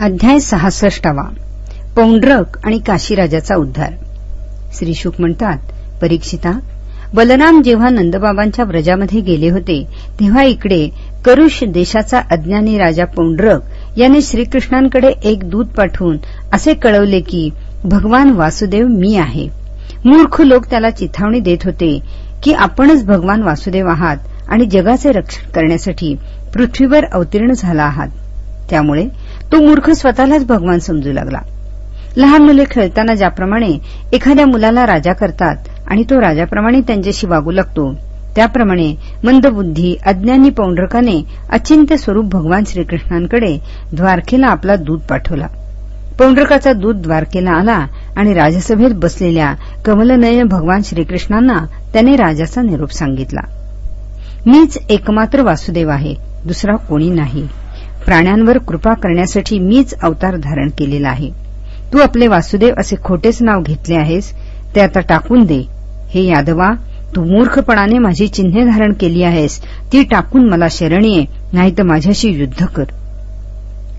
अध्याय सहासष्टावा. पौंड्रक आणि काशीराजाचा उद्धार. श्री शुक म्हणतात परीक्षिता बलराम जेव्हा नंदबाबांच्या व्रजामध्ये गेले होते तेव्हा इकडे करुष देशाचा अज्ञानी राजा पौंड्रक याने श्रीकृष्णांकडे एक दूत पाठवून असे कळवले की भगवान वासुदेव मी आहे. मूर्ख लोक त्याला चिथावणी देत होते की आपणच भगवान वासुदेव आहात आणि जगाचे रक्षण करण्यासाठी पृथ्वीवर अवतीर्ण झाला आहात. त्यामुळे तो मूर्ख स्वतःलाच भगवान समजू लागला. लहान मुले खेळताना ज्याप्रमाणे एखाद्या मुलाला राजा करतात आणि तो राजाप्रमाणे त्यांच्याशी वागू लागतो त्याप्रमाणे मंदबुद्धी अज्ञानी पौंढरकाने अचिंत्य स्वरूप भगवान श्रीकृष्णांकडे द्वारकेला आपला दूध पाठवला. पौंड्रकाचा दूध द्वारकेला आला आणि राजसभेत बसलेल्या कमलनयन भगवान श्रीकृष्णांना त्याने राजाचा निरोप सांगितला. मीच एकमात्र वासुदेव आहे दुसरा कोणी नाही. प्राण्यांवर कृपा करण्यासाठी मीच अवतार धारण केलेला आहे. तू आपले वासुदेव असे खोटेच नाव घेतले आहेस ते आता टाकून दे. हे यादवा तू मूर्खपणाने माझी चिन्हे धारण केली आहेस ती टाकून मला शरण ये नाही तर माझ्याशी युद्ध कर.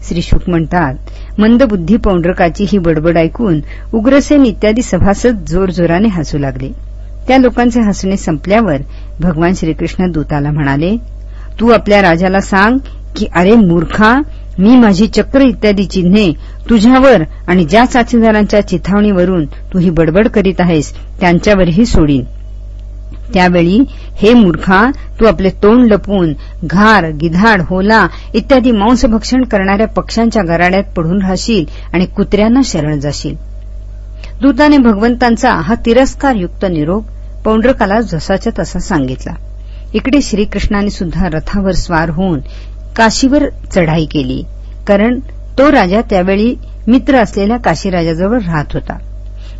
श्री शुक म्हणतात मंदबुद्धी पौंडरकाची ही बडबड ऐकून उग्रसेन इत्यादी सभासद जोरजोराने हसू लागले. त्या लोकांचे हसणे संपल्यावर भगवान श्रीकृष्ण दूताला म्हणाले तू आपल्या राजाला सांग की अरे मूर्खा मी माझी चक्र इत्यादी चिन्हे तुझ्यावर आणि ज्या साथीदारांच्या चिथावणीवरून तू ही बडबड करीत आहेस त्यांच्यावरही सोडीन. त्यावेळी हे मूर्खा तू आपले तोंड लपवून घार गिधाड होला इत्यादी मांसभक्षण करणाऱ्या पक्ष्यांच्या गराड्यात पडून राहशील आणि कुत्र्यांना शरण जाशील. दूताने भगवंतांचा हा तिरस्कारयुक्त निरोप पौंड्रकाला जसाच्या तसा सांगितला. इकडे श्रीकृष्णाने सुद्धा रथावर स्वार होऊन काशीवर चढाई केली. कारण तो राजा त्यावेळी मित्र असलेल्या काशीराजाजवळ राहत होता.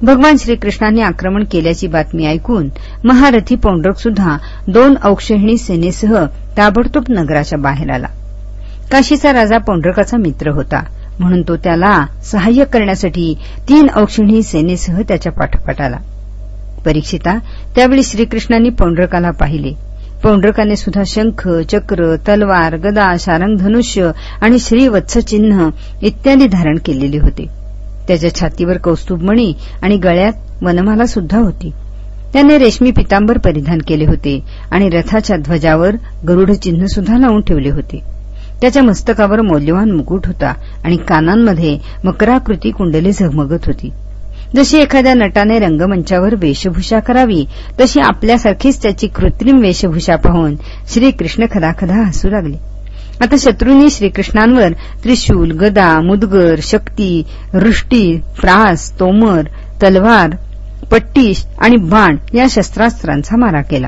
भगवान श्रीकृष्णांनी आक्रमण केल्याची बातमी ऐकून महारथी पौंडरक सुद्धा दोन औक्षहिणी सेनेसह ताबडतोब नगराच्या बाहेर आला. काशीचा राजा पौंडरकाचा मित्र होता. म्हणून तो त्याला सहाय्य करण्यासाठी तीन औक्षिणी सेनेसह त्याच्या पाठोपाठ आला. परीक्षिता त्यावेळी श्रीकृष्णांनी पौंडरकाला पाहिले. पौंडरकाने सुद्धा शंख चक्र तलवार गदा शारंग धनुष्य आणि श्रीवत्स चिन्ह इत्यादी धारण केलेले होते. त्याच्या छातीवर कौस्तुभमणी आणि गळ्यात वनमाला सुद्धा होती. त्याने रेशमी पितांबर परिधान केले होते आणि रथाच्या ध्वजावर गरुड चिन्ह सुद्धा लावून ठेवले होते. त्याच्या मस्तकावर मौल्यवान मुकुट होता आणि कानांमध्ये मकराकृती कुंडले झगमगत होती. जशी एखाद्या नटाने रंगमंचावर वेशभूषा करावी तशी आपल्यासारखीच त्याची कृत्रिम वेशभूषा पाहून श्रीकृष्ण खदाखदा हसू लागले. आता शत्रूंनी श्रीकृष्णांवर त्रिशूल गदा मुदगर शक्ती वृष्टी प्रास तोमर तलवार पट्टीश आणि बाण या शस्त्रास्त्रांचा मारा केला.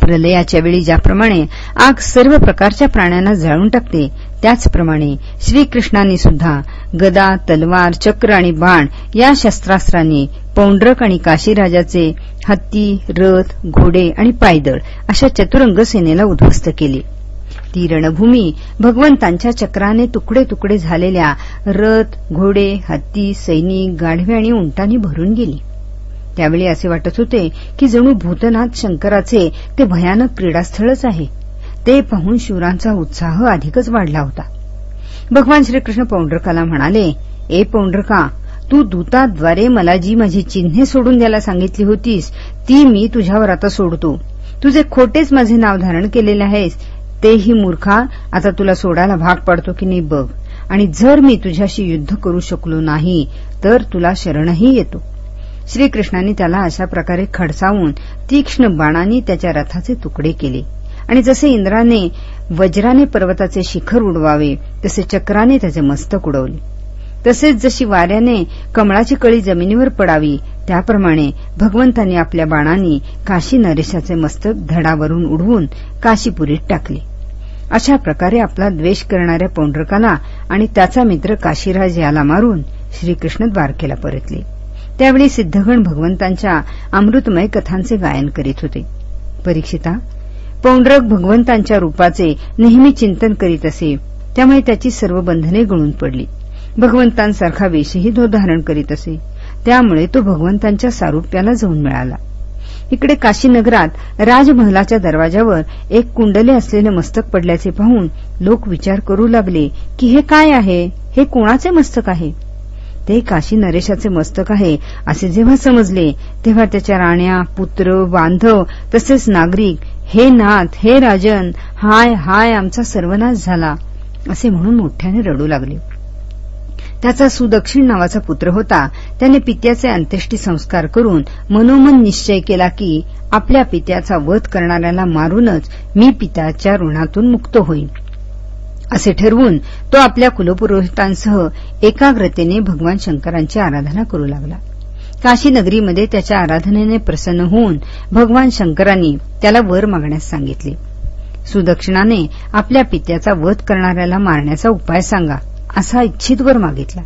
प्रलयाच्या वेळी ज्याप्रमाणे आग सर्व प्रकारच्या प्राण्यांना जाळून टाकते त्याचप्रमाणे श्रीकृष्णांनी सुद्धा गदा तलवार चक्र आणि बाण या शस्त्रास्त्रांनी पौंड्रक आणि काशीराजाचे हत्ती रथ घोडे आणि पायदळ अशा चतुरंग सेनेला उद्ध्वस्त केले. ती रणभूमी भगवंतांच्या चक्राने तुकडे तुकडे झालेल्या रथ घोडे हत्ती सैनिक गाढवे आणि उंटांनी भरून गेली. त्यावेळी असे वाटत होते की जणू भूतनाथ शंकराचे ते भयानक क्रीडास्थळच आहे. ते पाहून शिवरांचा उत्साह अधिकच वाढला होता. भगवान श्रीकृष्ण पौंडरकाला म्हणाले ए पौंडरका तू दूताद्वारे मला जी माझी चिन्हे सोडून द्यायला सांगितली होतीस ती मी तुझ्यावर आता सोडतो. तुझे खोटेच माझे नाव धारण केलेले आहेस तेही मूर्खा आता तुला सोडायला भाग पडतो की नाही बघ. आणि जर मी तुझ्याशी युद्ध करू शकलो नाही तर तुला शरणही येतो. श्रीकृष्णांनी त्याला अशा प्रकारे खडसावून तीक्ष्ण बाणांनी त्याच्या रथाचे तुकडे केले. आणि जसे इंद्राने वज्राने पर्वताचे शिखर उडवावे तसे चक्राने त्याचे मस्तक उडवले. तसेच जशी वाऱ्याने कमळाची कळी जमिनीवर पडावी त्याप्रमाणे भगवंतांनी आपल्या बाणांनी काशी नरेशाचे मस्तक धडावरून उडवून काशीपुरीत टाकले. अशा प्रकारे आपला द्वेष करणाऱ्या पौंडरकाला आणि त्याचा मित्र काशीराज याला मारून श्रीकृष्ण द्वारकेला परतले. त्यावेळी सिद्धगण भगवंतांच्या अमृतमय कथांचे गायन करीत होते. परीक्षिता पौंडरक भगवंतांच्या रूपाचे नेहमी चिंतन करीत असे. त्यामुळे त्याची सर्व बंधने गळून पडली. भगवंतांसारखा वेशही तो धारण करीत असे. त्यामुळे तो भगवंतांच्या सारुप्याला जाऊन मिळाला. इकडे काशीनगरात राजमहलाच्या दरवाजावर एक कुंडले असलेले मस्तक पडल्याचे पाहून लोक विचार करू लागले की हे काय आहे? हे कोणाचे मस्तक आहे? ते काशी नरेशाचे मस्तक आहे असे जेव्हा समजले तेव्हा त्याच्या राण्या पुत्र बांधव तसेच नागरिक हे नाथ हे राजन हाय हाय आमचा सर्वनाश झाला असे म्हणून मोठ्याने रडू लागले. त्याचा सुदक्षिण नावाचा पुत्र होता. त्याने पित्याचे अंत्येष्टी संस्कार करून मनोमन निश्चय केला की आपल्या पित्याचा वध करणाऱ्याला मारूनच मी पित्याच्या ऋणातून मुक्त होईन. असे ठरवून तो आपल्या कुलपुरोहितांसह एकाग्रतेने भगवान शंकरांची आराधना करू लागला. काशी नगरीमध्ये त्याच्या आराधनेने प्रसन्न होऊन भगवान शंकरांनी त्याला वर मागण्यास सांगितले. सुदक्षिणाने आपल्या पित्याचा वध करणाऱ्याला मारण्याचा उपाय सांगा असा इच्छित वर मागितला.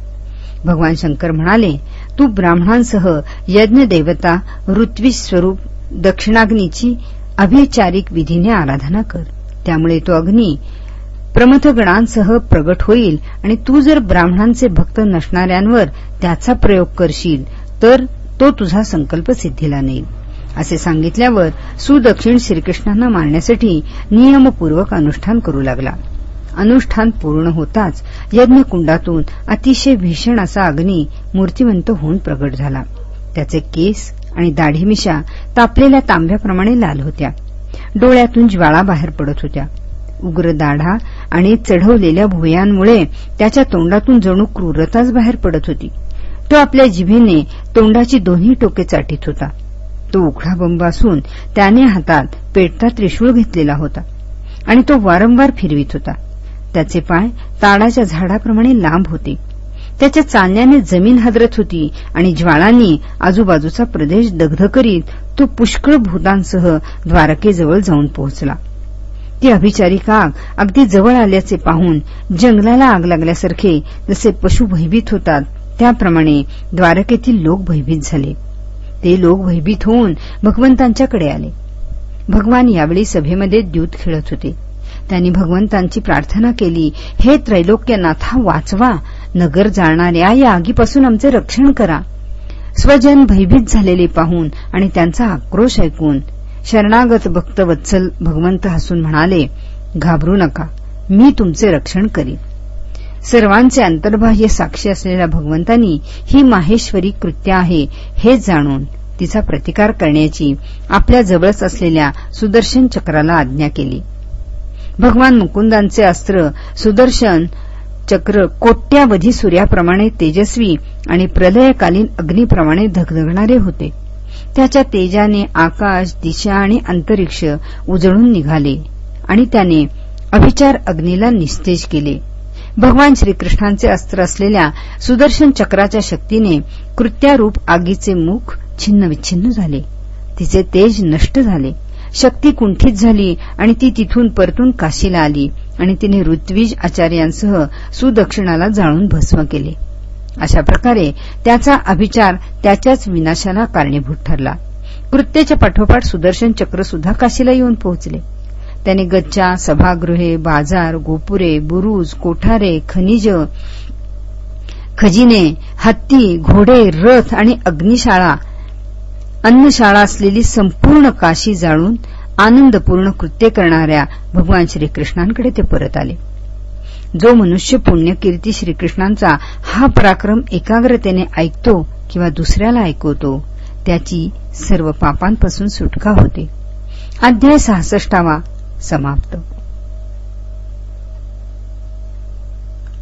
भगवान शंकर म्हणाले तू ब्राह्मणांसह यज्ञ देवता ऋत्विज स्वरूप दक्षिणाग्नीची अभिचारिक विधीने आराधना कर. त्यामुळे तो अग्नी प्रमथगणांसह प्रगट होईल आणि तू जर ब्राह्मणांचे भक्त नसणाऱ्यांवर त्याचा प्रयोग करशील तर तो तुझा संकल्प सिद्धीला नेईल. असे सांगितल्यावर सुदक्षिण श्रीकृष्णांना मारण्यासाठी नियमपूर्वक अनुष्ठान करू लागला. अनुष्ठान पूर्ण होताच यज्ञकुंडातून अतिशय भीषण असा अग्नी मूर्तिवंत होऊन प्रगट झाला. त्याचे केस आणि दाढीमिशा तापलेल्या तांब्याप्रमाणे लाल होत्या. डोळ्यातून ज्वाळा बाहेर पडत होत्या. उग्र दाढा आणि चढवलेल्या भुयांमुळे त्याच्या तोंडातून जणू क्रूरताच बाहेर पडत होती. तो आपल्या जिभेने तोंडाची दोन्ही टोके चाटीत होता. तो उघडा बंब असून त्याने हातात पेटता त्रिशूळ घेतलेला होता आणि तो वारंवार फिरवित होता. त्याचे पाय ताडाच्या झाडाप्रमाणे लांब होते. त्याच्या चालण्याने जमीन हादरत होती आणि ज्वाळांनी आजूबाजूचा प्रदेश दग्ध करीत तो पुष्कळ भूतांसह द्वारकेजवळ जाऊन पोहोचला. ती अभिचारी काग अगदी जवळ आल्याचे पाहून जंगलाला आग लागल्यासारखे जसे पशु भयभीत होतात त्याप्रमाणे द्वारकेतील लोक भयभीत झाले. ते लोक भयभीत होऊन भगवंतांच्याकडे आले. भगवान यावेळी सभेमध्ये द्यूत खेळत होते. त्यांनी भगवंतांची प्रार्थना केली हे त्रैलोक्यनाथा वाचवा. नगर जाळणाऱ्या या आगीपासून आमचे रक्षण करा. स्वजन भयभीत झालेले पाहून आणि त्यांचा आक्रोश ऐकून शरणागत भक्त वत्सल भगवंत हसून म्हणाले घाबरू नका. मी तुमचे रक्षण करीन. सर्वांचे अंतर्बाह्य साक्षी असलेल्या भगवंतांनी ही माहेश्वरी कृत्य आहे हे जाणून तिचा प्रतिकार करण्याची आपल्या जवळच असलेल्या सुदर्शन चक्राला आज्ञा केली. भगवान मुकुंदांचे अस्त्र सुदर्शन चक्र कोट्यावधी सूर्याप्रमाणे तेजस्वी आणि प्रलयकालीन अग्नीप्रमाणे धगधगणारे होते. त्याच्या तेजाने आकाश दिशा आणि अंतरिक्ष उजळून निघाले आणि त्याने अभिचार अग्नीला निस्तेज केले. भगवान श्रीकृष्णांचे अस्त्र असलेल्या सुदर्शन चक्राच्या शक्तीने कृत्यारूप आगीचे मुख छिन्नविच्छिन्न झाले. तिचे तेज नष्ट झाले. शक्ती कुंठित झाली आणि ती तिथून परतून काशीला आली आणि तिने ऋत्विज आचार्यांसह सुदक्षिणाला जाळून भस्म केले. अशा प्रकारे त्याचा अभिचार त्याच्याच विनाशाला कारणीभूत ठरला. कृत्याच्या पाठोपाठ सुदर्शन चक्र सुद्धा काशीला येऊन पोहोचले. त्याने गच्चा सभागृहे बाजार गोपुरे बुरुज कोठारे खनिज खजिने हत्ती घोडे रथ आणि अग्निशाळा अन्नशाळा असलेली संपूर्ण काशी जाळून आनंदपूर्ण कृत्य करणाऱ्या भगवान श्रीकृष्णांकडे ते परत आले. जो मनुष्य पुण्यकीर्ती श्रीकृष्णांचा हा पराक्रम एकाग्रतेने ऐकतो किंवा दुसऱ्याला ऐकवतो त्याची सर्व पापांपासून सुटका होते. अध्याय सहासष्टावा समाप्त.